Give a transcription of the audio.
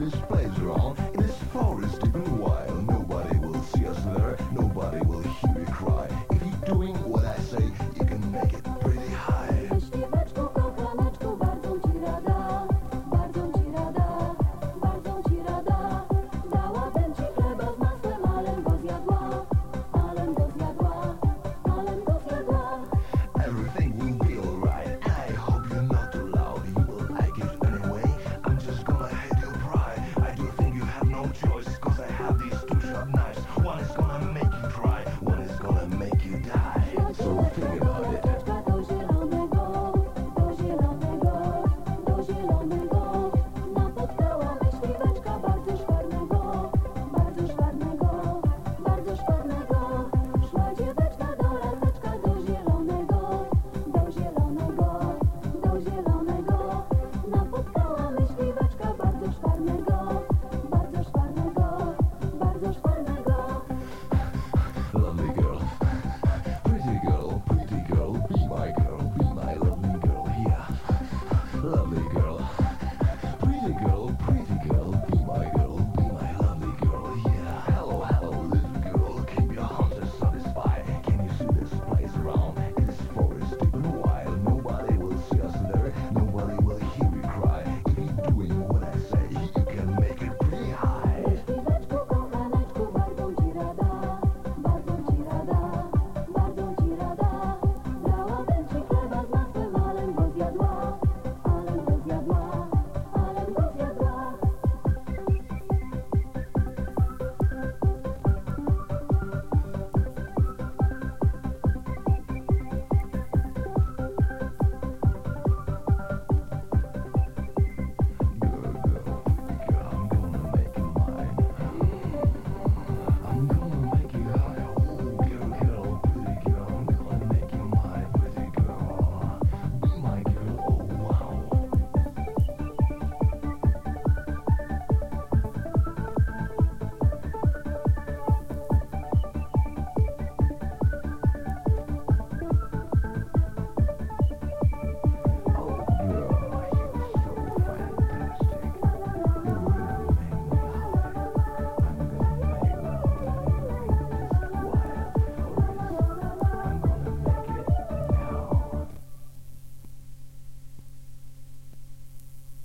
this place around. In this forest, even wild, nobody will see us there, nobody will hear you cry. If you're doing